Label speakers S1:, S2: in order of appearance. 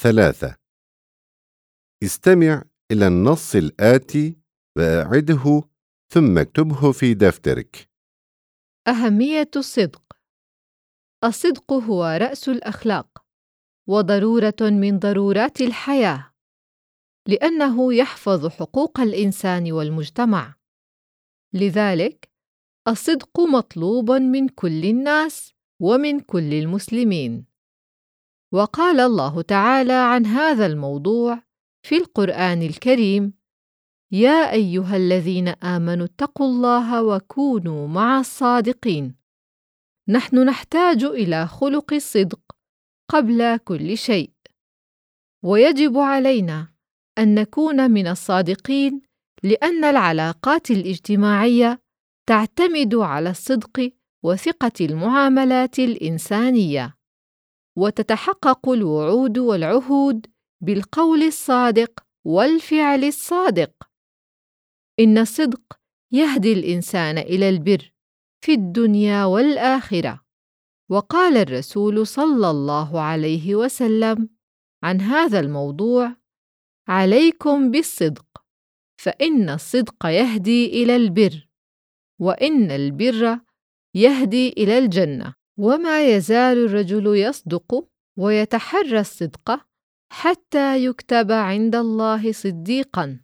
S1: ثلاثة. استمع إلى النص الآتي وأعده ثم اكتبه في دفترك.
S2: أهمية الصدق. الصدق هو رأس الأخلاق وضرورة من ضرورات الحياة لأنه يحفظ حقوق الإنسان والمجتمع. لذلك الصدق مطلوب من كل الناس ومن كل المسلمين. وقال الله تعالى عن هذا الموضوع في القرآن الكريم: يا أيها الذين آمنوا اتقوا الله وكونوا مع الصادقين. نحن نحتاج إلى خلق الصدق قبل كل شيء، ويجب علينا أن نكون من الصادقين لأن العلاقات الاجتماعية تعتمد على الصدق وثقة المعاملات الإنسانية. وتتحقق الوعود والعهود بالقول الصادق والفعل الصادق. إن الصدق يهدي الإنسان إلى البر في الدنيا والآخرة. وقال الرسول صلى الله عليه وسلم عن هذا الموضوع عليكم بالصدق فإن الصدق يهدي إلى البر وإن البر يهدي إلى الجنة. وما يزال الرجل يصدق ويتحرى الصدق حتى يكتب عند الله صديقا.